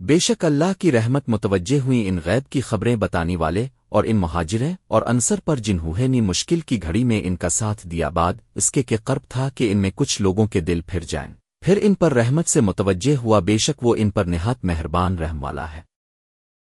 بے شک اللہ کی رحمت متوجہ ہوئی ان غیب کی خبریں بتانے والے اور ان مہاجریں اور انصر پر جنہوں نے مشکل کی گھڑی میں ان کا ساتھ دیا بعد اس کے کہ قرب تھا کہ ان میں کچھ لوگوں کے دل پھر جائیں۔ پھر ان پر رحمت سے متوجہ ہوا بے شک وہ ان پر نہات مہربان رحم والا ہے۔